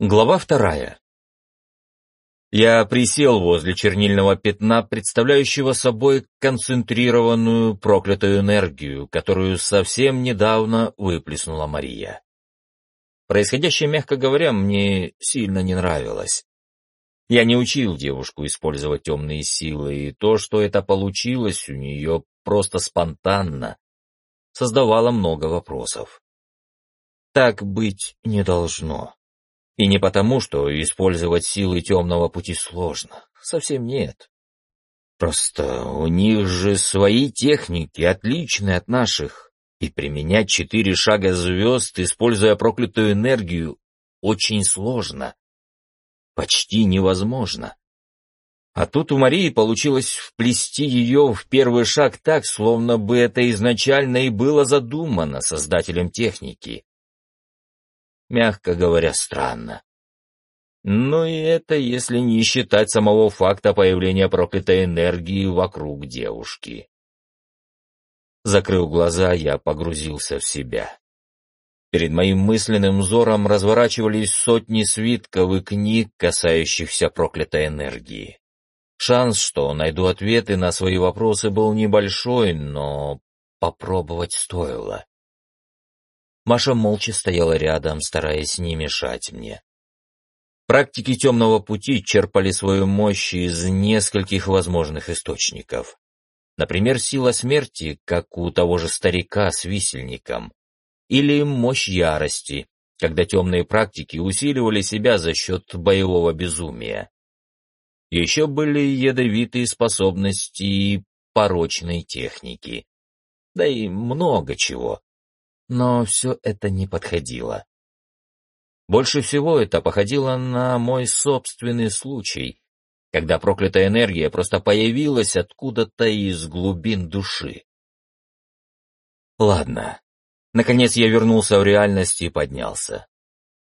Глава вторая. Я присел возле чернильного пятна, представляющего собой концентрированную проклятую энергию, которую совсем недавно выплеснула Мария. Происходящее, мягко говоря, мне сильно не нравилось. Я не учил девушку использовать темные силы, и то, что это получилось у нее просто спонтанно, создавало много вопросов. Так быть не должно. И не потому, что использовать силы темного пути сложно. Совсем нет. Просто у них же свои техники, отличные от наших. И применять четыре шага звезд, используя проклятую энергию, очень сложно. Почти невозможно. А тут у Марии получилось вплести ее в первый шаг так, словно бы это изначально и было задумано создателем техники мягко говоря, странно. Но и это если не считать самого факта появления проклятой энергии вокруг девушки. Закрыв глаза, я погрузился в себя. Перед моим мысленным взором разворачивались сотни свитков и книг, касающихся проклятой энергии. Шанс, что найду ответы на свои вопросы, был небольшой, но попробовать стоило. Маша молча стояла рядом, стараясь не мешать мне. Практики темного пути черпали свою мощь из нескольких возможных источников. Например, сила смерти, как у того же старика с висельником, или мощь ярости, когда темные практики усиливали себя за счет боевого безумия. Еще были ядовитые способности и порочные техники. Да и много чего но все это не подходило. Больше всего это походило на мой собственный случай, когда проклятая энергия просто появилась откуда-то из глубин души. Ладно. Наконец я вернулся в реальность и поднялся.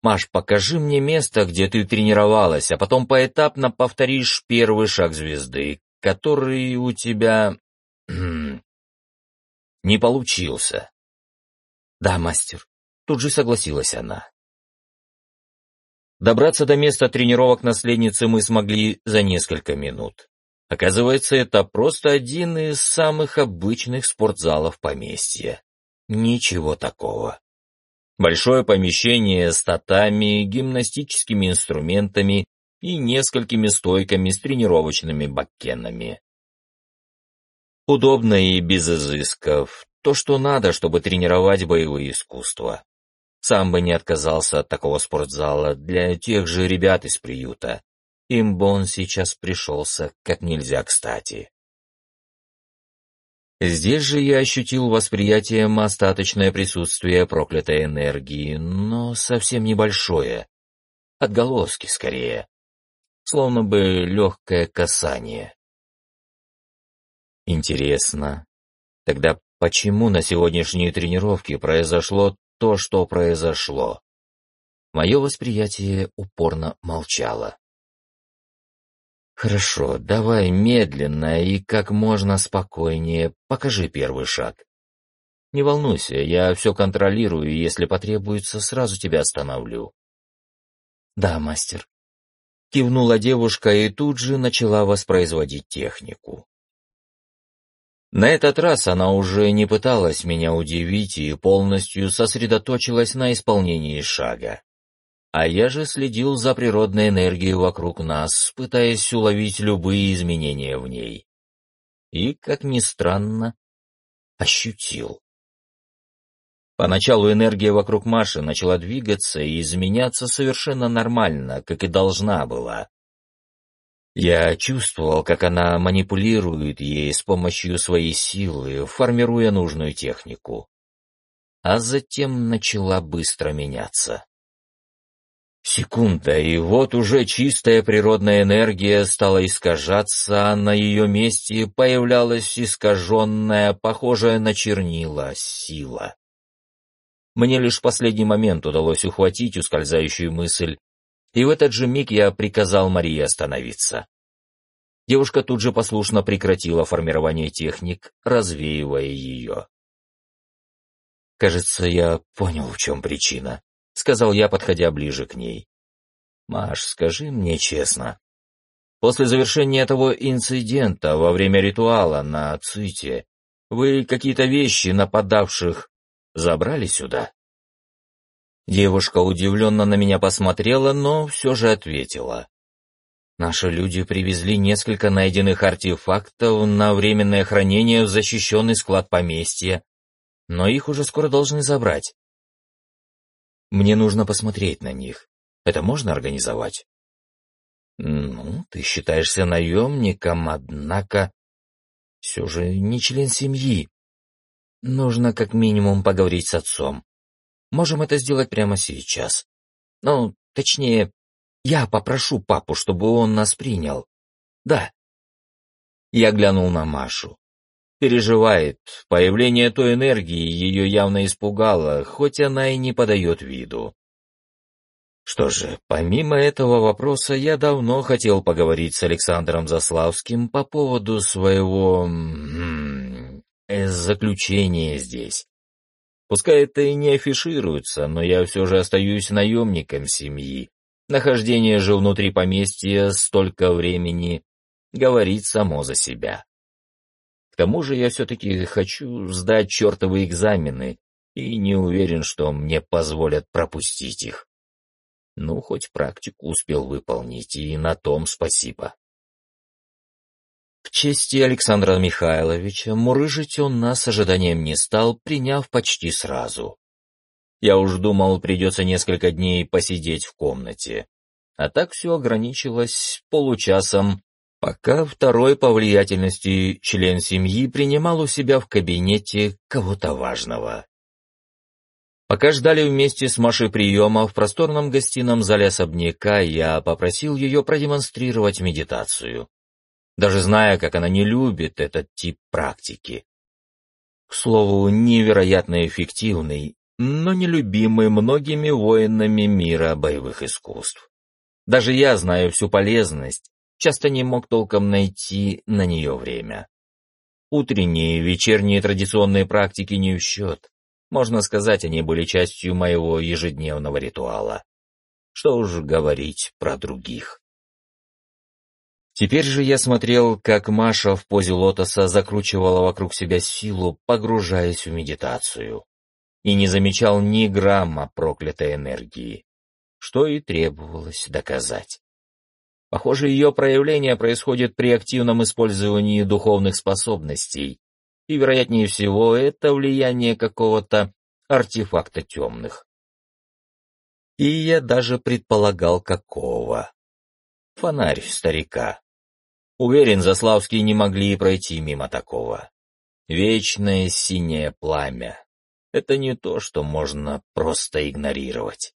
Маш, покажи мне место, где ты тренировалась, а потом поэтапно повторишь первый шаг звезды, который у тебя... не получился. «Да, мастер», — тут же согласилась она. Добраться до места тренировок наследницы мы смогли за несколько минут. Оказывается, это просто один из самых обычных спортзалов поместья. Ничего такого. Большое помещение с татами, гимнастическими инструментами и несколькими стойками с тренировочными бакенами. Удобно и без изысков, то, что надо, чтобы тренировать боевые искусства. Сам бы не отказался от такого спортзала для тех же ребят из приюта. Им бы он сейчас пришелся как нельзя кстати. Здесь же я ощутил восприятием остаточное присутствие проклятой энергии, но совсем небольшое. Отголоски скорее. Словно бы легкое касание. Интересно. Тогда почему на сегодняшней тренировке произошло то, что произошло. Мое восприятие упорно молчало. «Хорошо, давай медленно и как можно спокойнее покажи первый шаг. Не волнуйся, я все контролирую, и если потребуется, сразу тебя остановлю». «Да, мастер», — кивнула девушка и тут же начала воспроизводить технику. На этот раз она уже не пыталась меня удивить и полностью сосредоточилась на исполнении шага. А я же следил за природной энергией вокруг нас, пытаясь уловить любые изменения в ней. И, как ни странно, ощутил. Поначалу энергия вокруг Маши начала двигаться и изменяться совершенно нормально, как и должна была. Я чувствовал, как она манипулирует ей с помощью своей силы, формируя нужную технику. А затем начала быстро меняться. Секунда, и вот уже чистая природная энергия стала искажаться, а на ее месте появлялась искаженная, похожая на чернила, сила. Мне лишь в последний момент удалось ухватить ускользающую мысль, и в этот же миг я приказал Марии остановиться. Девушка тут же послушно прекратила формирование техник, развеивая ее. «Кажется, я понял, в чем причина», — сказал я, подходя ближе к ней. Маш, скажи мне честно, после завершения того инцидента во время ритуала на Ците, вы какие-то вещи нападавших забрали сюда?» Девушка удивленно на меня посмотрела, но все же ответила. Наши люди привезли несколько найденных артефактов на временное хранение в защищенный склад поместья, но их уже скоро должны забрать. Мне нужно посмотреть на них. Это можно организовать? Ну, ты считаешься наемником, однако все же не член семьи. Нужно как минимум поговорить с отцом. Можем это сделать прямо сейчас. Ну, точнее, я попрошу папу, чтобы он нас принял. Да. Я глянул на Машу. Переживает. Появление той энергии ее явно испугало, хоть она и не подает виду. Что же, помимо этого вопроса, я давно хотел поговорить с Александром Заславским по поводу своего... Э, заключения здесь. Пускай это и не афишируется, но я все же остаюсь наемником семьи, Нахождение же внутри поместья столько времени говорит само за себя. К тому же я все-таки хочу сдать чертовы экзамены и не уверен, что мне позволят пропустить их. Ну, хоть практику успел выполнить, и на том спасибо. В чести Александра Михайловича мурыжить он нас ожиданием не стал, приняв почти сразу. Я уж думал, придется несколько дней посидеть в комнате. А так все ограничилось получасом, пока второй по влиятельности член семьи принимал у себя в кабинете кого-то важного. Пока ждали вместе с Машей приема в просторном гостином зале особняка, я попросил ее продемонстрировать медитацию, даже зная, как она не любит этот тип практики. К слову, невероятно эффективный но нелюбимый многими воинами мира боевых искусств. Даже я знаю всю полезность, часто не мог толком найти на нее время. Утренние и вечерние традиционные практики не в счет. Можно сказать, они были частью моего ежедневного ритуала. Что уж говорить про других. Теперь же я смотрел, как Маша в позе лотоса закручивала вокруг себя силу, погружаясь в медитацию и не замечал ни грамма проклятой энергии, что и требовалось доказать. Похоже, ее проявление происходит при активном использовании духовных способностей, и, вероятнее всего, это влияние какого-то артефакта темных. И я даже предполагал, какого. Фонарь старика. Уверен, Заславские не могли пройти мимо такого. Вечное синее пламя, это не то, что можно просто игнорировать.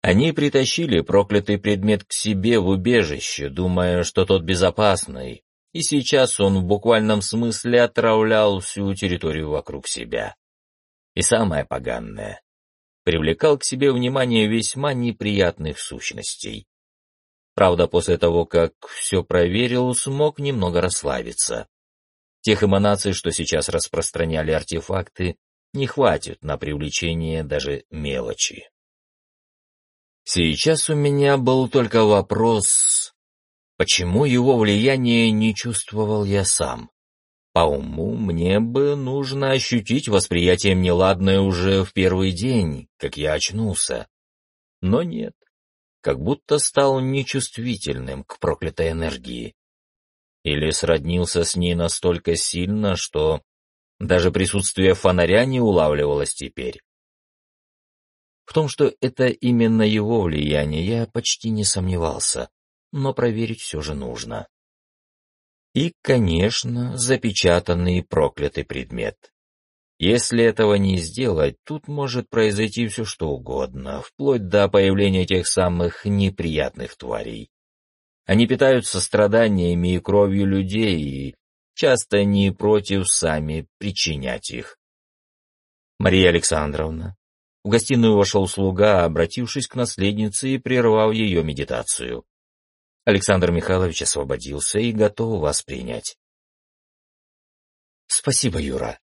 Они притащили проклятый предмет к себе в убежище, думая, что тот безопасный, и сейчас он в буквальном смысле отравлял всю территорию вокруг себя. И самое поганное — привлекал к себе внимание весьма неприятных сущностей. Правда, после того, как все проверил, смог немного расслабиться. Тех эманаций, что сейчас распространяли артефакты, не хватит на привлечение даже мелочи. Сейчас у меня был только вопрос, почему его влияние не чувствовал я сам? По уму мне бы нужно ощутить восприятием неладное уже в первый день, как я очнулся. Но нет, как будто стал нечувствительным к проклятой энергии. Или сроднился с ней настолько сильно, что даже присутствие фонаря не улавливалось теперь. В том, что это именно его влияние, я почти не сомневался, но проверить все же нужно. И, конечно, запечатанный проклятый предмет. Если этого не сделать, тут может произойти все что угодно, вплоть до появления тех самых неприятных тварей. Они питаются страданиями и кровью людей, и часто не против сами причинять их. Мария Александровна. В гостиную вошел слуга, обратившись к наследнице и прервал ее медитацию. Александр Михайлович освободился и готов вас принять. Спасибо, Юра.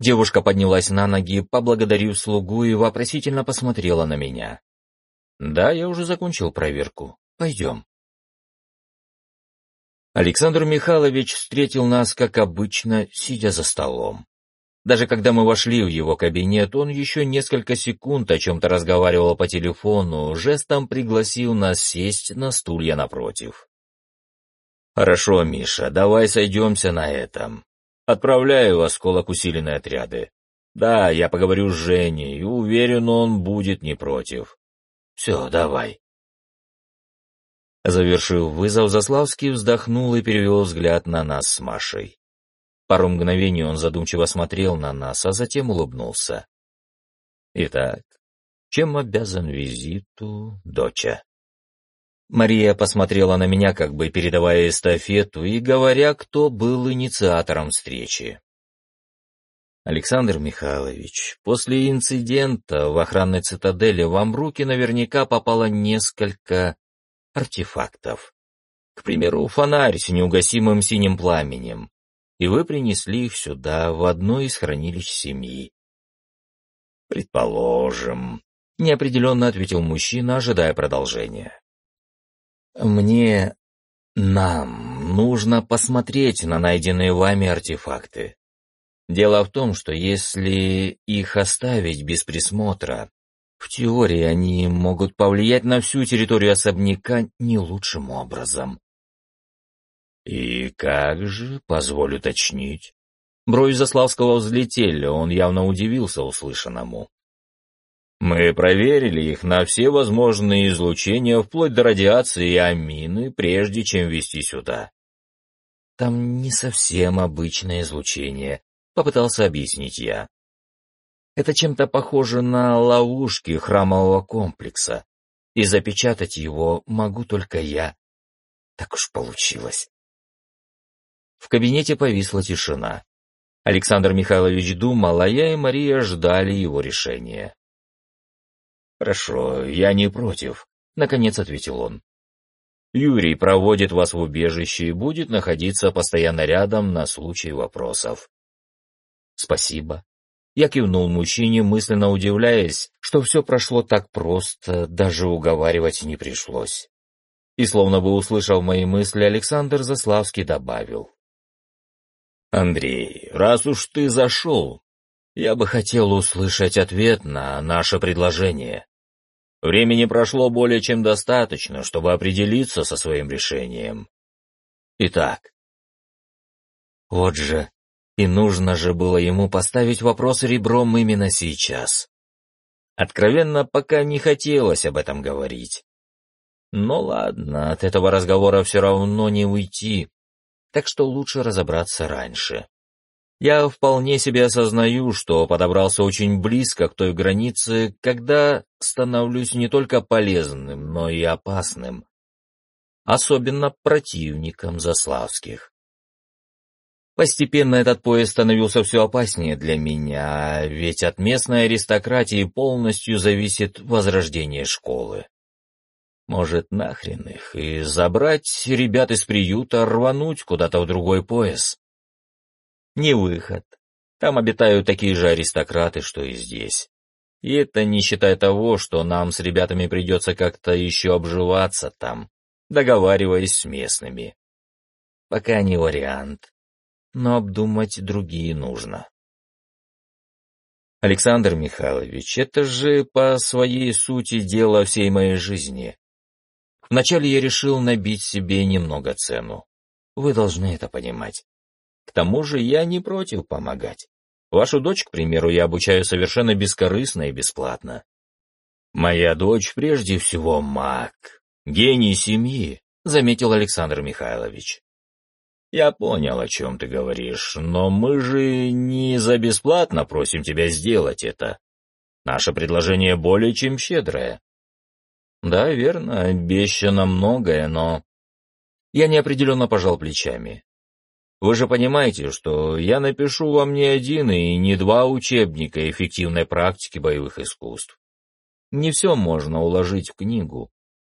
Девушка поднялась на ноги, поблагодарив слугу и вопросительно посмотрела на меня. Да, я уже закончил проверку. Пойдем. Александр Михайлович встретил нас, как обычно, сидя за столом. Даже когда мы вошли в его кабинет, он еще несколько секунд о чем-то разговаривал по телефону, жестом пригласил нас сесть на стулья напротив. «Хорошо, Миша, давай сойдемся на этом. Отправляю осколок усиленные отряды. Да, я поговорю с Женей, уверен, он будет не против. Все, давай». Завершив вызов, Заславский вздохнул и перевел взгляд на нас с Машей. Пару мгновений он задумчиво смотрел на нас, а затем улыбнулся. «Итак, чем обязан визиту, доча?» Мария посмотрела на меня, как бы передавая эстафету и говоря, кто был инициатором встречи. Александр Михайлович, после инцидента в охранной цитадели вам в руки наверняка попало несколько артефактов. К примеру, фонарь с неугасимым синим пламенем. И вы принесли их сюда, в одно из хранилищ семьи. Предположим, неопределенно ответил мужчина, ожидая продолжения. Мне... нам нужно посмотреть на найденные вами артефакты. Дело в том, что если их оставить без присмотра, в теории они могут повлиять на всю территорию особняка не лучшим образом. И как же, позволю уточнить. Брови Заславского взлетели, он явно удивился услышанному. Мы проверили их на все возможные излучения, вплоть до радиации и амины, прежде чем вести сюда. Там не совсем обычное излучение, попытался объяснить я. Это чем-то похоже на ловушки храмового комплекса, и запечатать его могу только я. Так уж получилось. В кабинете повисла тишина. Александр Михайлович думал, а я и Мария ждали его решения. «Хорошо, я не против», — наконец ответил он. «Юрий проводит вас в убежище и будет находиться постоянно рядом на случай вопросов». «Спасибо». Я кивнул мужчине, мысленно удивляясь, что все прошло так просто, даже уговаривать не пришлось. И словно бы услышав мои мысли, Александр Заславский добавил. «Андрей, раз уж ты зашел, я бы хотел услышать ответ на наше предложение. Времени прошло более чем достаточно, чтобы определиться со своим решением. Итак, вот же, и нужно же было ему поставить вопрос ребром именно сейчас. Откровенно, пока не хотелось об этом говорить. Но ладно, от этого разговора все равно не уйти, так что лучше разобраться раньше. Я вполне себе осознаю, что подобрался очень близко к той границе, когда становлюсь не только полезным, но и опасным. Особенно противником Заславских. Постепенно этот поезд становился все опаснее для меня, ведь от местной аристократии полностью зависит возрождение школы. Может, нахрен их, и забрать ребят из приюта, рвануть куда-то в другой пояс не выход. Там обитают такие же аристократы, что и здесь. И это не считая того, что нам с ребятами придется как-то еще обживаться там, договариваясь с местными. Пока не вариант, но обдумать другие нужно. Александр Михайлович, это же по своей сути дело всей моей жизни. Вначале я решил набить себе немного цену. Вы должны это понимать. К тому же я не против помогать. Вашу дочь, к примеру, я обучаю совершенно бескорыстно и бесплатно. Моя дочь прежде всего маг, гений семьи, заметил Александр Михайлович. Я понял, о чем ты говоришь, но мы же не за бесплатно просим тебя сделать это. Наше предложение более чем щедрое. Да, верно, обещано многое, но... Я неопределенно пожал плечами. Вы же понимаете, что я напишу вам не один и не два учебника эффективной практики боевых искусств. Не все можно уложить в книгу.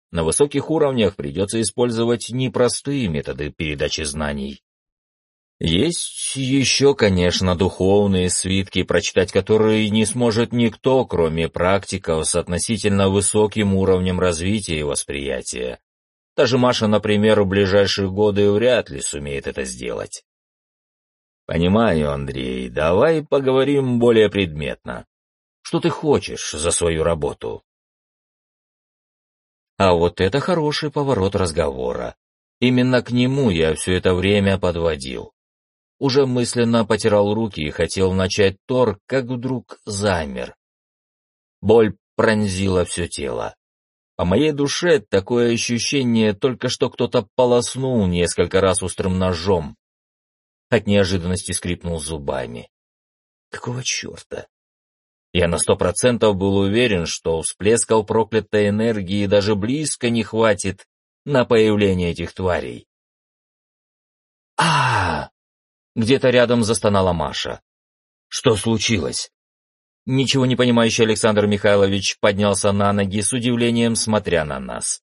На высоких уровнях придется использовать непростые методы передачи знаний. Есть еще, конечно, духовные свитки, прочитать которые не сможет никто, кроме практиков с относительно высоким уровнем развития и восприятия. Даже Маша, например, в ближайшие годы вряд ли сумеет это сделать. Понимаю, Андрей, давай поговорим более предметно. Что ты хочешь за свою работу? А вот это хороший поворот разговора. Именно к нему я все это время подводил уже мысленно потирал руки и хотел начать тор, как вдруг замер. Боль пронзила все тело. По моей душе такое ощущение, только что кто-то полоснул несколько раз острым ножом. От неожиданности скрипнул зубами. Какого черта? Я на сто процентов был уверен, что всплесков проклятой энергии даже близко не хватит на появление этих тварей. а, -а, -а где-то рядом застонала Маша. «Что случилось?» Ничего не понимающий Александр Михайлович поднялся на ноги с удивлением, смотря на нас.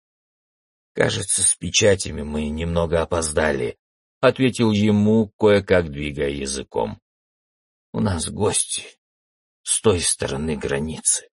«Кажется, с печатями мы немного опоздали», — ответил ему, кое-как двигая языком. «У нас гости с той стороны границы».